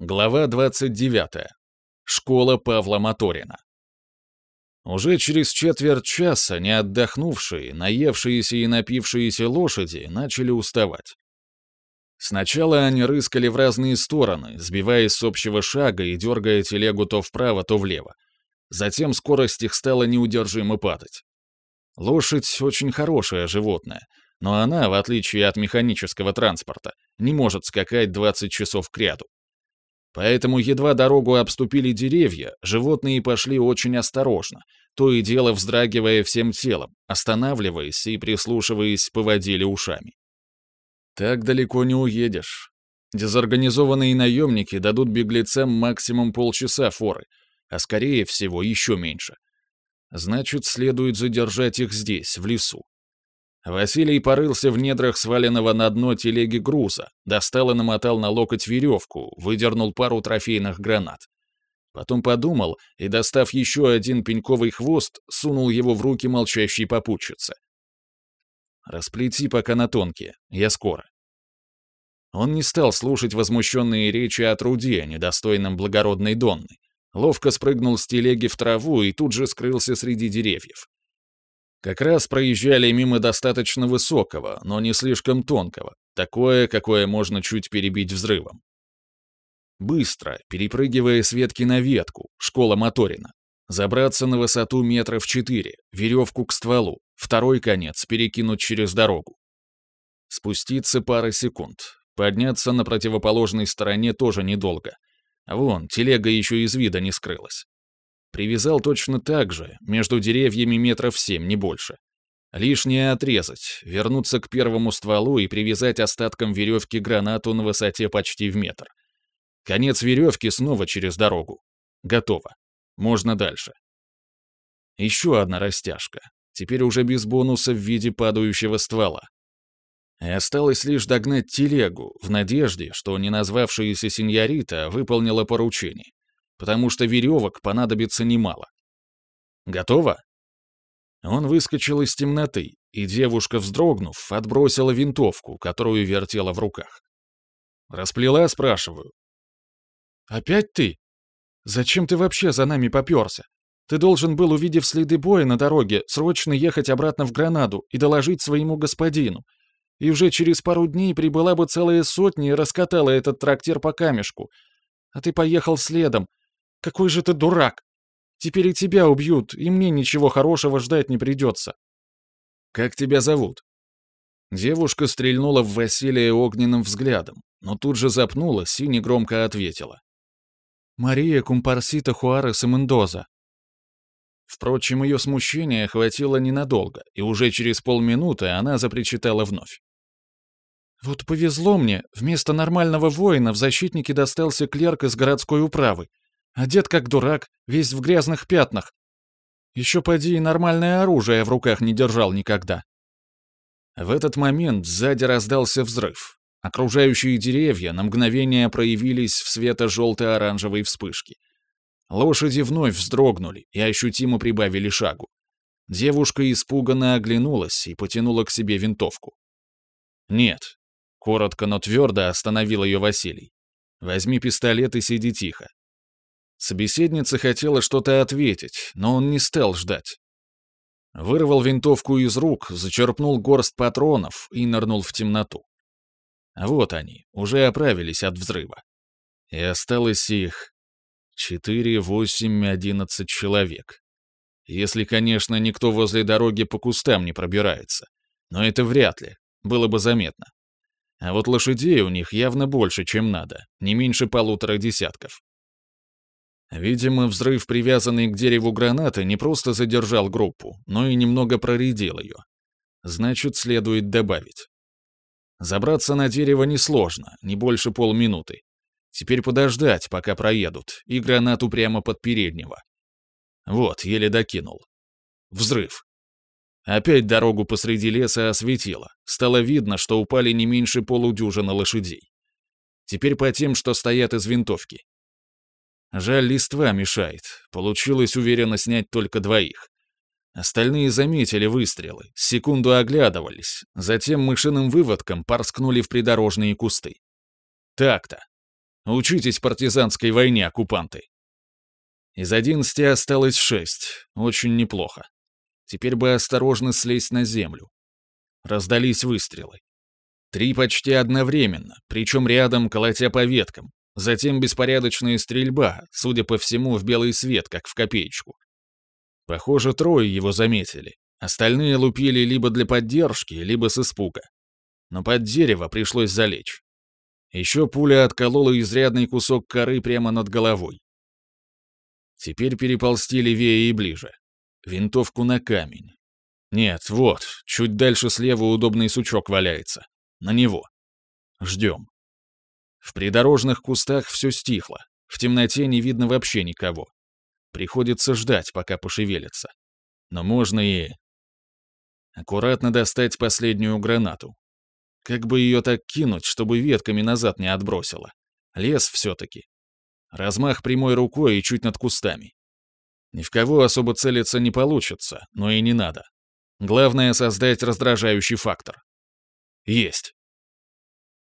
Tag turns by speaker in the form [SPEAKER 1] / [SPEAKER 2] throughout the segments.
[SPEAKER 1] Глава 29. Школа Павла Моторина. Уже через четверть часа не отдохнувшие, наевшиеся и напившиеся лошади начали уставать. Сначала они рыскали в разные стороны, сбиваясь с общего шага и дергая телегу то вправо, то влево. Затем скорость их стала неудержимо падать. Лошадь очень хорошее животное, но она, в отличие от механического транспорта, не может скакать 20 часов кряду. Поэтому едва дорогу обступили деревья, животные пошли очень осторожно, то и дело вздрагивая всем телом, останавливаясь и прислушиваясь, поводили ушами. Так далеко не уедешь. Дезорганизованные наемники дадут беглецам максимум полчаса форы, а скорее всего еще меньше. Значит, следует задержать их здесь, в лесу. Василий порылся в недрах сваленного на дно телеги груза, достал и намотал на локоть веревку, выдернул пару трофейных гранат. Потом подумал и, достав еще один пеньковый хвост, сунул его в руки молчащей попутчицы. «Расплети пока на тонкие, я скоро». Он не стал слушать возмущенные речи о труде, недостойном благородной Донны. Ловко спрыгнул с телеги в траву и тут же скрылся среди деревьев. Как раз проезжали мимо достаточно высокого, но не слишком тонкого, такое, какое можно чуть перебить взрывом. Быстро, перепрыгивая с ветки на ветку, школа Моторина. Забраться на высоту метров четыре, веревку к стволу, второй конец перекинуть через дорогу. Спуститься пара секунд, подняться на противоположной стороне тоже недолго. Вон, телега еще из вида не скрылась. Привязал точно так же, между деревьями метров семь, не больше. Лишнее отрезать, вернуться к первому стволу и привязать остатком веревки гранату на высоте почти в метр. Конец веревки снова через дорогу. Готово. Можно дальше. Еще одна растяжка. Теперь уже без бонуса в виде падающего ствола. И осталось лишь догнать телегу, в надежде, что не назвавшаяся сеньорита выполнила поручение потому что веревок понадобится немало. Готово? Он выскочил из темноты, и девушка, вздрогнув, отбросила винтовку, которую вертела в руках. «Расплела?» — спрашиваю. «Опять ты? Зачем ты вообще за нами попёрся? Ты должен был, увидев следы боя на дороге, срочно ехать обратно в Гранаду и доложить своему господину. И уже через пару дней прибыла бы целая сотня и раскатала этот трактир по камешку. А ты поехал следом, какой же ты дурак! Теперь и тебя убьют, и мне ничего хорошего ждать не придется. Как тебя зовут? Девушка стрельнула в Василия огненным взглядом, но тут же запнулась и негромко ответила. «Мария Кумпарсита Хуарес и Мендоза». Впрочем, ее смущение хватило ненадолго, и уже через полминуты она запричитала вновь. «Вот повезло мне, вместо нормального воина в защитнике достался клерк из городской управы, Одет как дурак, весь в грязных пятнах. Еще поди и нормальное оружие в руках не держал никогда. В этот момент сзади раздался взрыв. Окружающие деревья на мгновение проявились в свето-желто-оранжевой вспышке. Лошади вновь вздрогнули и ощутимо прибавили шагу. Девушка испуганно оглянулась и потянула к себе винтовку. «Нет», — коротко, но твердо остановил ее Василий. «Возьми пистолет и сиди тихо. Собеседница хотела что-то ответить, но он не стал ждать. Вырвал винтовку из рук, зачерпнул горсть патронов и нырнул в темноту. Вот они, уже оправились от взрыва. И осталось их четыре, восемь, одиннадцать человек. Если, конечно, никто возле дороги по кустам не пробирается. Но это вряд ли, было бы заметно. А вот лошадей у них явно больше, чем надо, не меньше полутора десятков. Видимо, взрыв, привязанный к дереву гранаты, не просто задержал группу, но и немного проредил ее. Значит, следует добавить. Забраться на дерево несложно, не больше полминуты. Теперь подождать, пока проедут, и гранату прямо под переднего. Вот, еле докинул. Взрыв. Опять дорогу посреди леса осветило. Стало видно, что упали не меньше полудюжины лошадей. Теперь по тем, что стоят из винтовки. Жаль, листва мешает. Получилось уверенно снять только двоих. Остальные заметили выстрелы, секунду оглядывались, затем мышиным выводком порскнули в придорожные кусты. Так-то. Учитесь партизанской войне, оккупанты. Из одиннадцати осталось шесть. Очень неплохо. Теперь бы осторожно слезть на землю. Раздались выстрелы. Три почти одновременно, причем рядом, колотя по веткам. Затем беспорядочная стрельба, судя по всему, в белый свет, как в копеечку. Похоже, трое его заметили. Остальные лупили либо для поддержки, либо с испуга. Но под дерево пришлось залечь. Еще пуля отколола изрядный кусок коры прямо над головой. Теперь переползти левее и ближе. Винтовку на камень. Нет, вот, чуть дальше слева удобный сучок валяется. На него. Ждем. В придорожных кустах все стихло. В темноте не видно вообще никого. Приходится ждать, пока пошевелится. Но можно и... Аккуратно достать последнюю гранату. Как бы ее так кинуть, чтобы ветками назад не отбросило? Лес все-таки. Размах прямой рукой и чуть над кустами. Ни в кого особо целиться не получится, но и не надо. Главное — создать раздражающий фактор. Есть.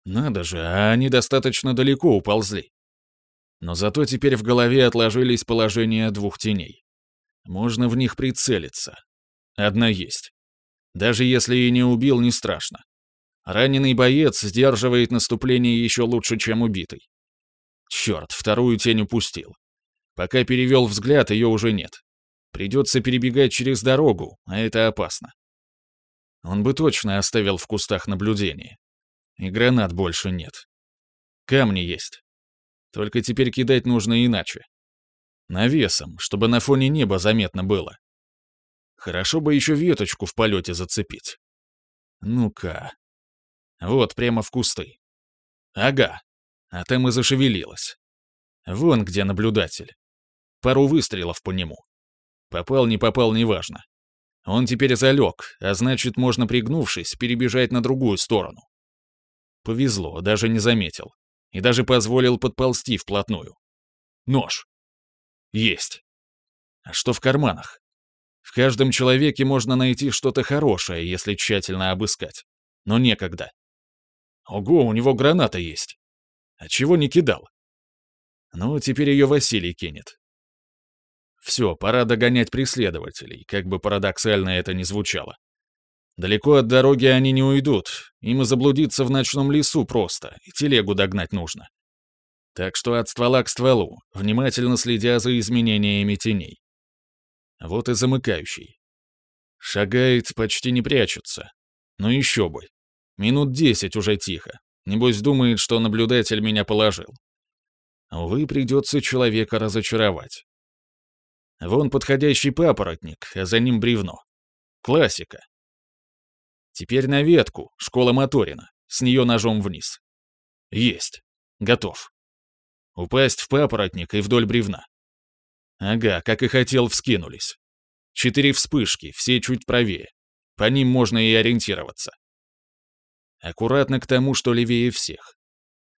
[SPEAKER 1] Надо же, а они достаточно далеко уползли. Но зато теперь в голове отложились положения двух теней. Можно в них прицелиться. Одна есть. Даже если и не убил, не страшно. Раненый боец сдерживает наступление еще лучше, чем убитый. Черт, вторую тень упустил. Пока перевел взгляд, ее уже нет. Придется перебегать через дорогу, а это опасно. Он бы точно оставил в кустах наблюдение. И гранат больше нет. Камни есть. Только теперь кидать нужно иначе. Навесом, чтобы на фоне неба заметно было. Хорошо бы еще веточку в полете зацепить. Ну-ка, вот, прямо в кусты. Ага. А там и зашевелилась. Вон где наблюдатель. Пару выстрелов по нему. Попал, не попал, неважно. Он теперь залег, а значит, можно, пригнувшись, перебежать на другую сторону. Повезло, даже не заметил. И даже позволил подползти вплотную. Нож. Есть. А что в карманах? В каждом человеке можно найти что-то хорошее, если тщательно обыскать. Но некогда. Ого, у него граната есть. А чего не кидал? Ну, теперь ее Василий кинет. Все, пора догонять преследователей, как бы парадоксально это ни звучало. Далеко от дороги они не уйдут, им и заблудиться в ночном лесу просто, и телегу догнать нужно. Так что от ствола к стволу, внимательно следя за изменениями теней. Вот и замыкающий. Шагает, почти не прячется. Но еще бы. Минут десять уже тихо. Небось думает, что наблюдатель меня положил. Увы, придется человека разочаровать. Вон подходящий папоротник, а за ним бревно. Классика. Теперь на ветку, школа Моторина, с нее ножом вниз. Есть. Готов. Упасть в папоротник и вдоль бревна. Ага, как и хотел, вскинулись. Четыре вспышки, все чуть правее. По ним можно и ориентироваться. Аккуратно к тому, что левее всех.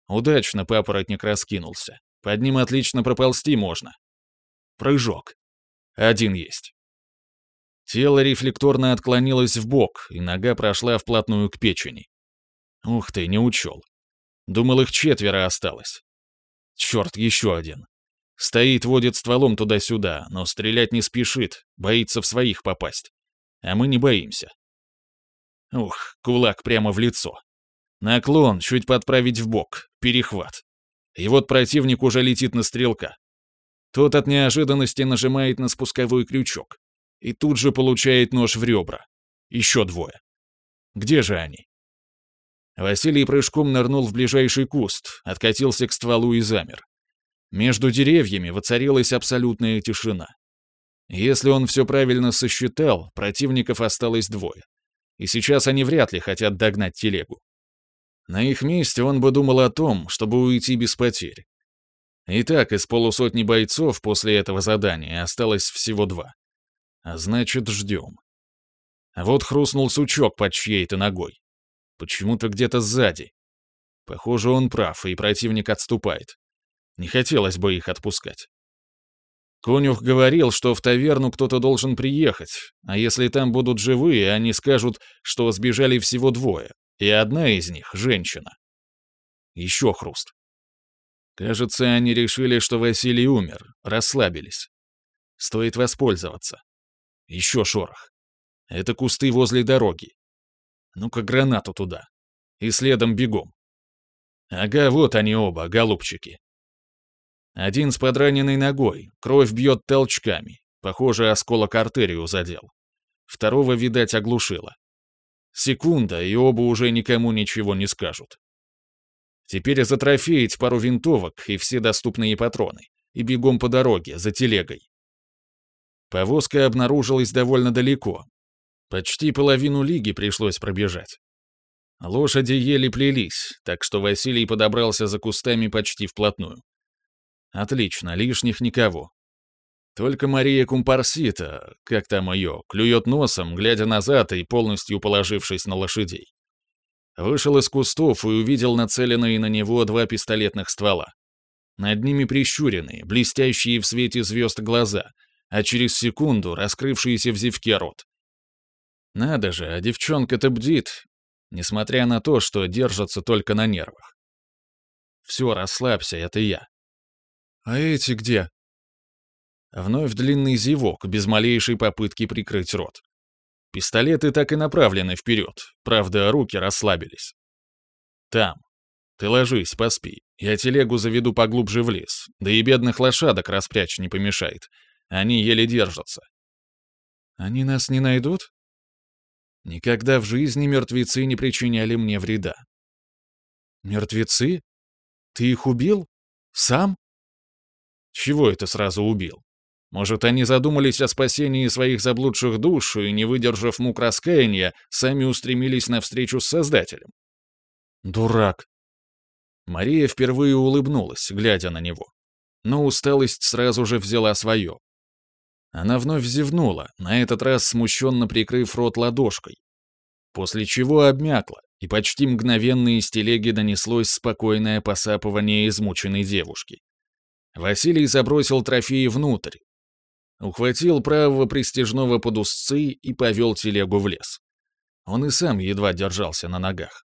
[SPEAKER 1] Удачно папоротник раскинулся. Под ним отлично проползти можно. Прыжок. Один есть. Тело рефлекторно отклонилось в бок, и нога прошла вплотную к печени. Ух ты, не учел. Думал, их четверо осталось. Черт, еще один. Стоит, водит стволом туда-сюда, но стрелять не спешит, боится в своих попасть. А мы не боимся. Ух, кулак прямо в лицо. Наклон, чуть подправить в бок, перехват. И вот противник уже летит на стрелка. Тот от неожиданности нажимает на спусковой крючок. И тут же получает нож в ребра. Еще двое. Где же они? Василий прыжком нырнул в ближайший куст, откатился к стволу и замер. Между деревьями воцарилась абсолютная тишина. Если он все правильно сосчитал, противников осталось двое и сейчас они вряд ли хотят догнать телегу. На их месте он бы думал о том, чтобы уйти без потерь. Итак, из полусотни бойцов после этого задания осталось всего два. А значит, ждем. Вот хрустнул сучок под чьей-то ногой. Почему-то где-то сзади. Похоже, он прав, и противник отступает. Не хотелось бы их отпускать. Конюх говорил, что в таверну кто-то должен приехать, а если там будут живые, они скажут, что сбежали всего двое, и одна из них — женщина. Еще хруст. Кажется, они решили, что Василий умер, расслабились. Стоит воспользоваться. Еще шорох. Это кусты возле дороги. Ну-ка гранату туда. И следом бегом. Ага, вот они оба, голубчики. Один с подраненной ногой, кровь бьет толчками. Похоже, осколок артерию задел. Второго, видать, оглушило. Секунда, и оба уже никому ничего не скажут. Теперь затрофеить пару винтовок и все доступные патроны, и бегом по дороге, за телегой. Повозка обнаружилась довольно далеко. Почти половину лиги пришлось пробежать. Лошади еле плелись, так что Василий подобрался за кустами почти вплотную. Отлично, лишних никого. Только Мария Кумпарсита, как там ее, клюет носом, глядя назад и полностью положившись на лошадей. Вышел из кустов и увидел нацеленные на него два пистолетных ствола. Над ними прищуренные, блестящие в свете звезд глаза, а через секунду раскрывшиеся в зевке рот. Надо же, а девчонка-то бдит, несмотря на то, что держится только на нервах. Все, расслабься, это я. А эти где? Вновь длинный зевок, без малейшей попытки прикрыть рот. Пистолеты так и направлены вперед, правда, руки расслабились. Там. Ты ложись, поспи. Я телегу заведу поглубже в лес, да и бедных лошадок распрячь не помешает. Они еле держатся. Они нас не найдут? Никогда в жизни мертвецы не причиняли мне вреда. Мертвецы? Ты их убил? Сам? Чего это сразу убил? Может, они задумались о спасении своих заблудших душ и, не выдержав мук раскаяния, сами устремились навстречу с Создателем? Дурак. Мария впервые улыбнулась, глядя на него. Но усталость сразу же взяла свое. Она вновь зевнула, на этот раз смущенно прикрыв рот ладошкой. После чего обмякла, и почти мгновенно из телеги донеслось спокойное посапывание измученной девушки. Василий забросил трофеи внутрь, Ухватил правого пристежного под узцы и повел телегу в лес. Он и сам едва держался на ногах.